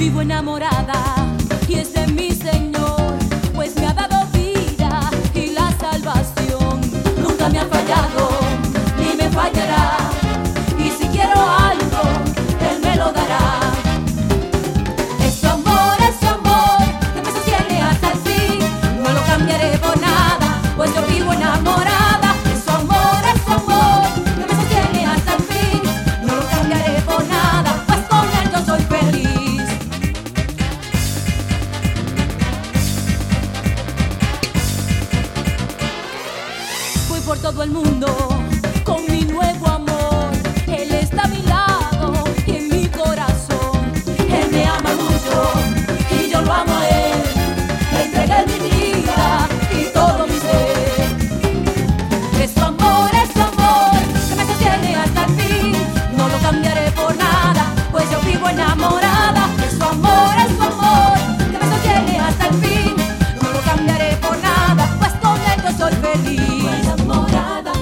vivo enamorada todo el mundo. Morada.